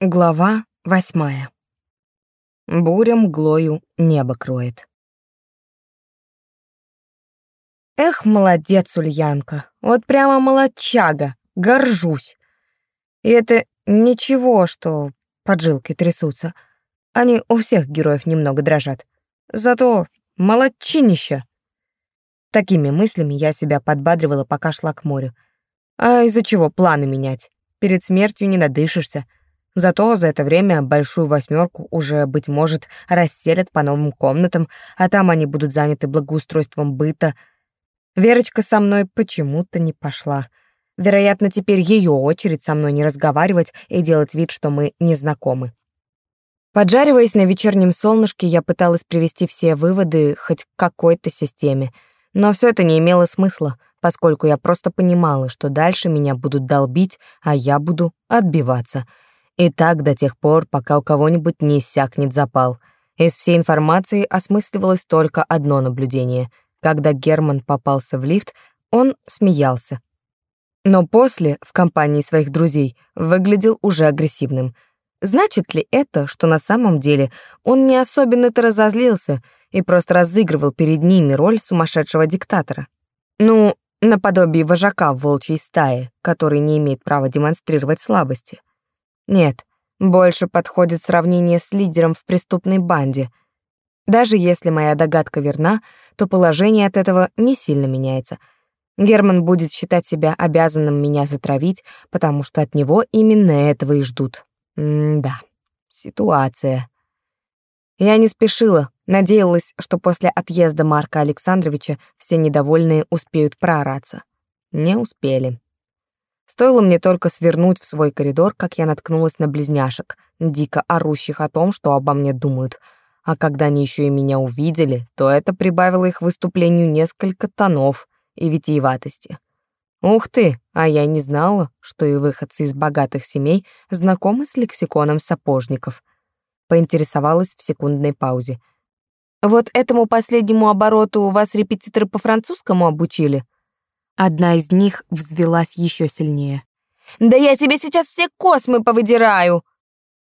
Глава восьмая. Буря мглою небо кроет. Эх, молодец, Ульянка, вот прямо молодчага, горжусь. И это ничего, что поджилки трясутся. Они у всех героев немного дрожат. Зато молодчинище. Такими мыслями я себя подбадривала, пока шла к морю. А из-за чего планы менять? Перед смертью не надышишься — Зато за это время большую восьмерку уже, быть может, расселят по новым комнатам, а там они будут заняты благоустройством быта. Верочка со мной почему-то не пошла. Вероятно, теперь ее очередь со мной не разговаривать и делать вид, что мы не знакомы. Поджариваясь на вечернем солнышке, я пыталась привести все выводы хоть к какой-то системе, но все это не имело смысла, поскольку я просто понимала, что дальше меня будут долбить, а я буду отбиваться — и так до тех пор, пока у кого-нибудь не иссякнет запал. Из всей информации осмысливалось только одно наблюдение. Когда Герман попался в лифт, он смеялся. Но после, в компании своих друзей, выглядел уже агрессивным. Значит ли это, что на самом деле он не особенно-то разозлился и просто разыгрывал перед ними роль сумасшедшего диктатора? Ну, наподобие вожака в волчьей стае, который не имеет права демонстрировать слабости. Нет, больше подходит сравнение с лидером в преступной банде. Даже если моя догадка верна, то положение от этого не сильно меняется. Герман будет считать себя обязанным меня затравить, потому что от него именно этого и ждут. М-да, ситуация. Я не спешила, надеялась, что после отъезда Марка Александровича все недовольные успеют проораться. Не успели. Стоило мне только свернуть в свой коридор, как я наткнулась на близняшек, дико орущих о том, что обо мне думают. А когда они еще и меня увидели, то это прибавило их выступлению несколько тонов и витиеватости. Ух ты, а я не знала, что и выходцы из богатых семей знакомы с лексиконом сапожников. Поинтересовалась в секундной паузе. Вот этому последнему обороту вас репетиторы по французскому обучили? Одна из них взвелась еще сильнее. «Да я тебе сейчас все космы повыдираю!»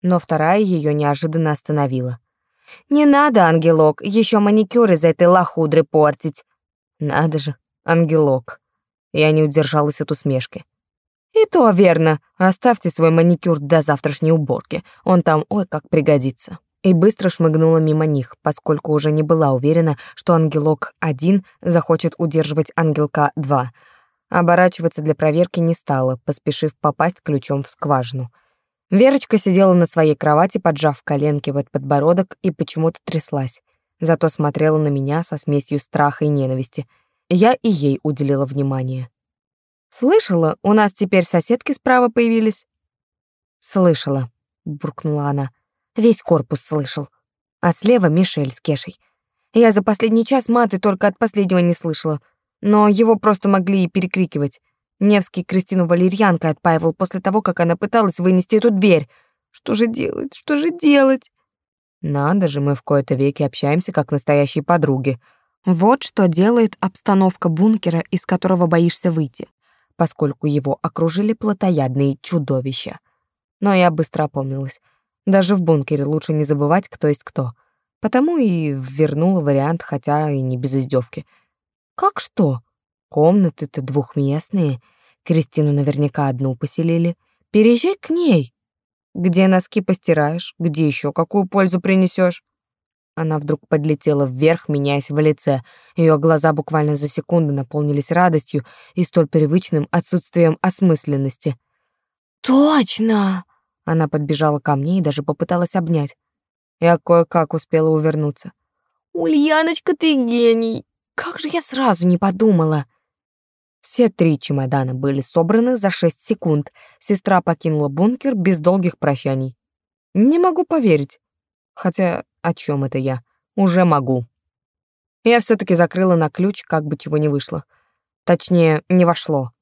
Но вторая ее неожиданно остановила. «Не надо, ангелок, еще маникюр из этой лохудры портить!» «Надо же, ангелок!» Я не удержалась от усмешки. «И то верно. Оставьте свой маникюр до завтрашней уборки. Он там ой как пригодится» и быстро шмыгнула мимо них, поскольку уже не была уверена, что ангелок-1 захочет удерживать ангелка-2. Оборачиваться для проверки не стала, поспешив попасть ключом в скважину. Верочка сидела на своей кровати, поджав коленки в подбородок и почему-то тряслась. Зато смотрела на меня со смесью страха и ненависти. Я и ей уделила внимание. «Слышала, у нас теперь соседки справа появились?» «Слышала», — буркнула она. Весь корпус слышал. А слева Мишель с Кешей. Я за последний час маты только от последнего не слышала. Но его просто могли и перекрикивать. Невский Кристину Валерьянкой отпаивал после того, как она пыталась вынести эту дверь. Что же делать? Что же делать? Надо же, мы в кои-то веки общаемся как настоящие подруги. Вот что делает обстановка бункера, из которого боишься выйти, поскольку его окружили плотоядные чудовища. Но я быстро опомнилась. Даже в бункере лучше не забывать, кто есть кто. Потому и вернула вариант, хотя и не без издевки. Как что? Комнаты-то двухместные. Кристину наверняка одну поселили. Переезжай к ней. Где носки постираешь, где еще какую пользу принесешь? Она вдруг подлетела вверх, меняясь в лице. Ее глаза буквально за секунду наполнились радостью и столь привычным отсутствием осмысленности. «Точно!» Она подбежала ко мне и даже попыталась обнять. Я кое-как успела увернуться. «Ульяночка, ты гений! Как же я сразу не подумала!» Все три чемодана были собраны за шесть секунд. Сестра покинула бункер без долгих прощаний. Не могу поверить. Хотя о чем это я? Уже могу. Я все таки закрыла на ключ, как бы чего не вышло. Точнее, не вошло.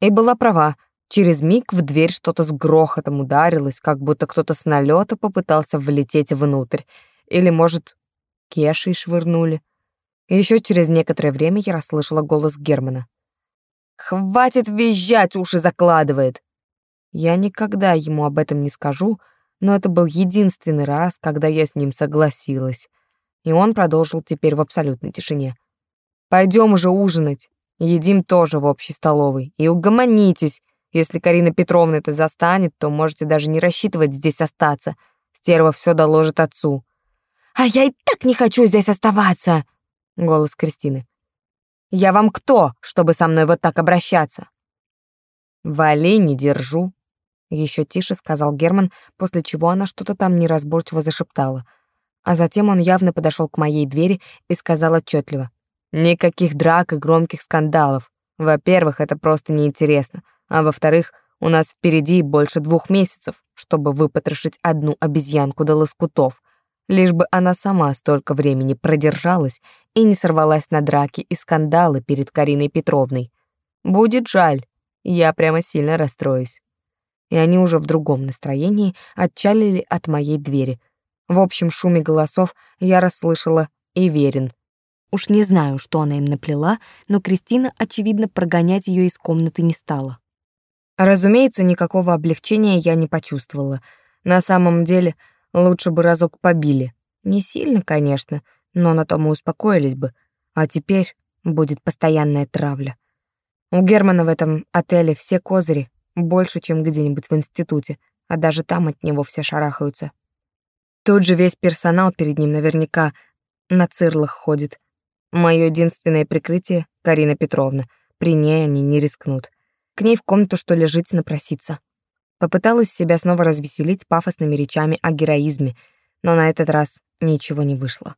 И была права. Через миг в дверь что-то с грохотом ударилось, как будто кто-то с налета попытался влететь внутрь. Или, может, кешей швырнули. Еще через некоторое время я расслышала голос Германа. «Хватит визжать, уши закладывает!» Я никогда ему об этом не скажу, но это был единственный раз, когда я с ним согласилась. И он продолжил теперь в абсолютной тишине. Пойдем уже ужинать. Едим тоже в общей столовой. И угомонитесь. Если Карина Петровна это застанет, то можете даже не рассчитывать здесь остаться. Стерва все доложит отцу. «А я и так не хочу здесь оставаться!» Голос Кристины. «Я вам кто, чтобы со мной вот так обращаться?» «Валей не держу», — еще тише сказал Герман, после чего она что-то там неразборчиво зашептала. А затем он явно подошел к моей двери и сказал отчетливо: «Никаких драк и громких скандалов. Во-первых, это просто неинтересно. А во-вторых, у нас впереди больше двух месяцев, чтобы выпотрошить одну обезьянку до лоскутов, лишь бы она сама столько времени продержалась и не сорвалась на драки и скандалы перед Кариной Петровной. Будет жаль, я прямо сильно расстроюсь. И они уже в другом настроении отчалили от моей двери. В общем шуме голосов я расслышала и верен. Уж не знаю, что она им наплела, но Кристина, очевидно, прогонять ее из комнаты не стала. Разумеется, никакого облегчения я не почувствовала. На самом деле, лучше бы разок побили. Не сильно, конечно, но на том мы успокоились бы. А теперь будет постоянная травля. У Германа в этом отеле все козыри, больше, чем где-нибудь в институте, а даже там от него все шарахаются. Тут же весь персонал перед ним наверняка на цирлах ходит. Мое единственное прикрытие — Карина Петровна. При ней они не рискнут. К ней в комнату, что ли, жить напроситься. Попыталась себя снова развеселить пафосными речами о героизме, но на этот раз ничего не вышло.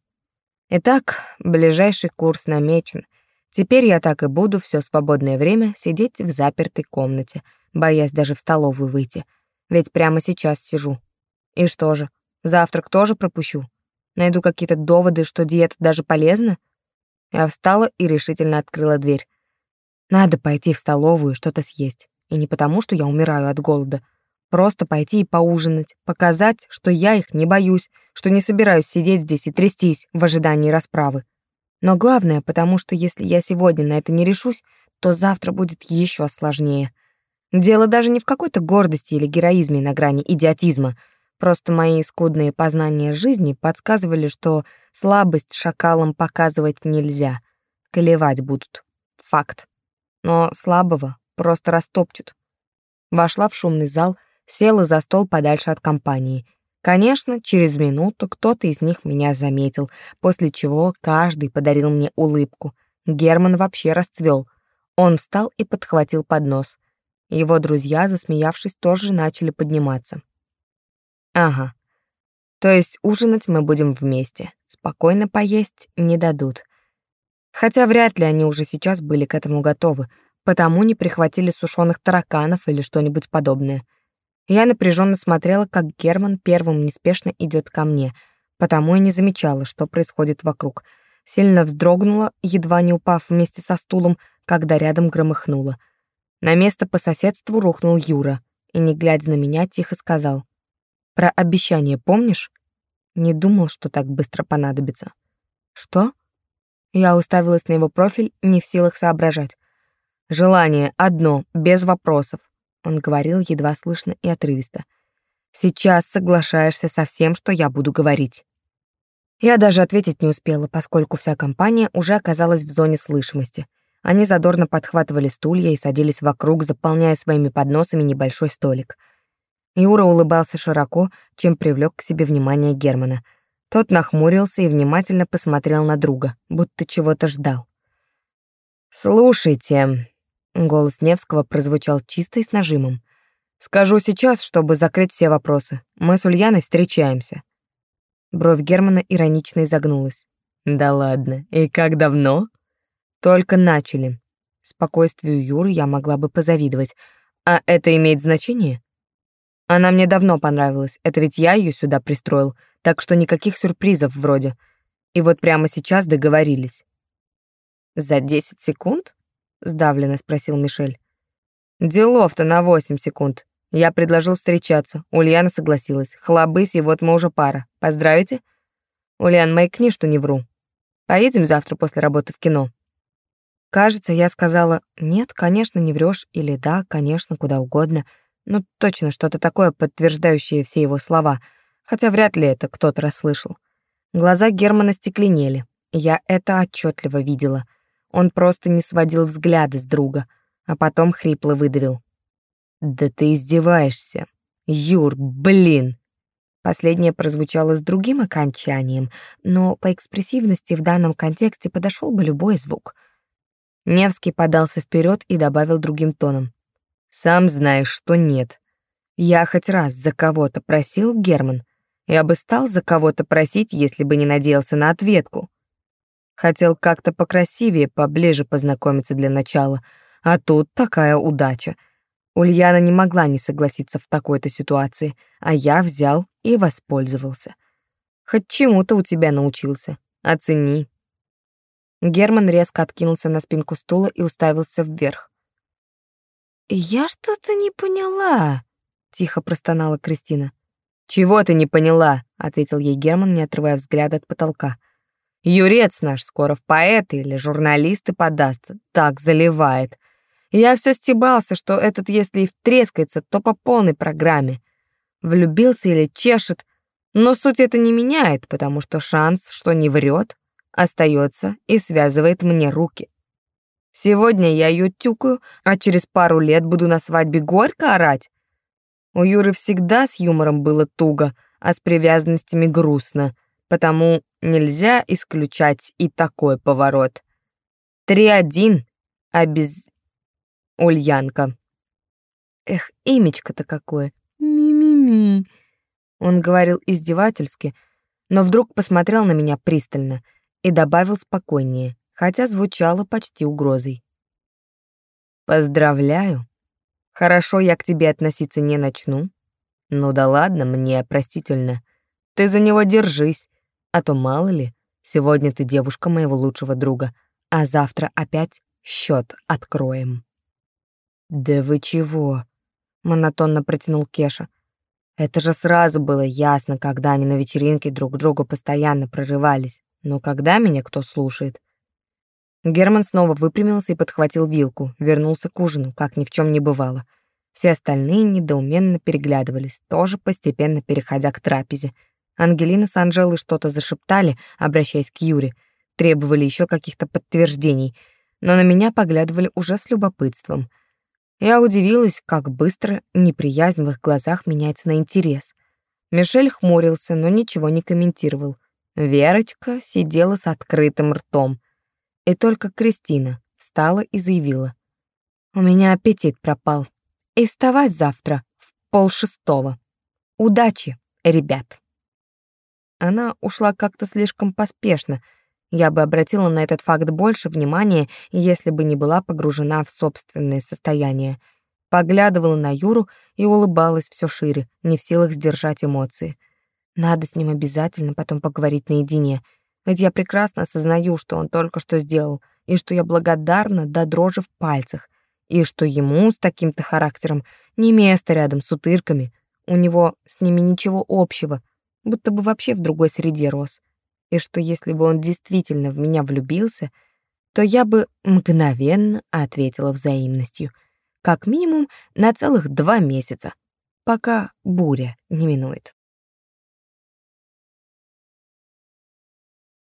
Итак, ближайший курс намечен. Теперь я так и буду все свободное время сидеть в запертой комнате, боясь даже в столовую выйти. Ведь прямо сейчас сижу. И что же, завтрак тоже пропущу? Найду какие-то доводы, что диета даже полезна? Я встала и решительно открыла дверь. Надо пойти в столовую что-то съесть. И не потому, что я умираю от голода. Просто пойти и поужинать, показать, что я их не боюсь, что не собираюсь сидеть здесь и трястись в ожидании расправы. Но главное, потому что если я сегодня на это не решусь, то завтра будет еще сложнее. Дело даже не в какой-то гордости или героизме на грани идиотизма. Просто мои скудные познания жизни подсказывали, что слабость шакалам показывать нельзя. Колевать будут. Факт но слабого просто растопчут. Вошла в шумный зал, села за стол подальше от компании. Конечно, через минуту кто-то из них меня заметил, после чего каждый подарил мне улыбку. Герман вообще расцвел. Он встал и подхватил поднос. Его друзья, засмеявшись, тоже начали подниматься. Ага. То есть ужинать мы будем вместе. Спокойно поесть не дадут. Хотя вряд ли они уже сейчас были к этому готовы, потому не прихватили сушеных тараканов или что-нибудь подобное. Я напряженно смотрела, как Герман первым неспешно идет ко мне, потому и не замечала, что происходит вокруг. Сильно вздрогнула, едва не упав вместе со стулом, когда рядом громыхнуло. На место по соседству рухнул Юра и, не глядя на меня, тихо сказал. «Про обещание помнишь?» Не думал, что так быстро понадобится. «Что?» Я уставилась на его профиль, не в силах соображать. «Желание одно, без вопросов», — он говорил едва слышно и отрывисто. «Сейчас соглашаешься со всем, что я буду говорить». Я даже ответить не успела, поскольку вся компания уже оказалась в зоне слышимости. Они задорно подхватывали стулья и садились вокруг, заполняя своими подносами небольшой столик. Юра улыбался широко, чем привлек к себе внимание Германа — тот нахмурился и внимательно посмотрел на друга, будто чего-то ждал. «Слушайте», — голос Невского прозвучал чисто и с нажимом. «Скажу сейчас, чтобы закрыть все вопросы. Мы с Ульяной встречаемся». Бровь Германа иронично изогнулась. «Да ладно, и как давно?» «Только начали». Спокойствию Юры я могла бы позавидовать. «А это имеет значение?» Она мне давно понравилась, это ведь я ее сюда пристроил, так что никаких сюрпризов вроде. И вот прямо сейчас договорились. «За десять секунд?» — сдавленно спросил Мишель. «Делов-то на восемь секунд. Я предложил встречаться. Ульяна согласилась. Хлобысь, и вот мы уже пара. Поздравите?» «Ульян, маякни, что не вру. Поедем завтра после работы в кино?» Кажется, я сказала «нет, конечно, не врешь» или «да, конечно, куда угодно», Ну, точно что-то такое, подтверждающее все его слова, хотя вряд ли это кто-то расслышал. Глаза Германа стекленели. Я это отчетливо видела. Он просто не сводил взгляды с друга, а потом хрипло выдавил. «Да ты издеваешься. Юр, блин!» Последнее прозвучало с другим окончанием, но по экспрессивности в данном контексте подошел бы любой звук. Невский подался вперед и добавил другим тоном. «Сам знаешь, что нет. Я хоть раз за кого-то просил, Герман. Я бы стал за кого-то просить, если бы не надеялся на ответку. Хотел как-то покрасивее, поближе познакомиться для начала, а тут такая удача — Ульяна не могла не согласиться в такой-то ситуации, а я взял и воспользовался. Хоть чему-то у тебя научился. Оцени. Герман резко откинулся на спинку стула и уставился вверх. «Я что-то не поняла», — тихо простонала Кристина. «Чего ты не поняла?» — ответил ей Герман, не отрывая взгляда от потолка. «Юрец наш скоро в поэты или журналисты подастся. Так заливает. Я все стебался, что этот, если и втрескается, то по полной программе. Влюбился или чешет, но суть это не меняет, потому что шанс, что не врет, остается и связывает мне руки. Сегодня я ее тюкаю, а через пару лет буду на свадьбе горько орать. У Юры всегда с юмором было туго, а с привязанностями грустно, потому нельзя исключать и такой поворот. Три-один, а без Ульянка. Эх, имечко-то какое. Ми-ми-ми. Он говорил издевательски, но вдруг посмотрел на меня пристально и добавил спокойнее, хотя звучало почти угрозой. Поздравляю. Хорошо, я к тебе относиться не начну. Ну да ладно, мне простительно. Ты за него держись, а то мало ли, сегодня ты девушка моего лучшего друга, а завтра опять счет откроем. «Да вы чего?» — монотонно протянул Кеша. «Это же сразу было ясно, когда они на вечеринке друг к другу постоянно прорывались. Но когда меня кто слушает?» Герман снова выпрямился и подхватил вилку, вернулся к ужину, как ни в чем не бывало. Все остальные недоуменно переглядывались, тоже постепенно переходя к трапезе. Ангелина с Анжелой что-то зашептали, обращаясь к Юре, требовали еще каких-то подтверждений, но на меня поглядывали уже с любопытством — я удивилась, как быстро неприязнь в их глазах меняется на интерес. Мишель хмурился, но ничего не комментировал. Верочка сидела с открытым ртом. И только Кристина встала и заявила. «У меня аппетит пропал. И вставать завтра в полшестого. Удачи, ребят!» Она ушла как-то слишком поспешно, я бы обратила на этот факт больше внимания, если бы не была погружена в собственное состояние. Поглядывала на Юру и улыбалась все шире, не в силах сдержать эмоции. Надо с ним обязательно потом поговорить наедине, ведь я прекрасно осознаю, что он только что сделал, и что я благодарна до дрожи в пальцах, и что ему с таким-то характером не место рядом с утырками, у него с ними ничего общего, будто бы вообще в другой среде рос и что если бы он действительно в меня влюбился, то я бы мгновенно ответила взаимностью, как минимум на целых два месяца, пока буря не минует.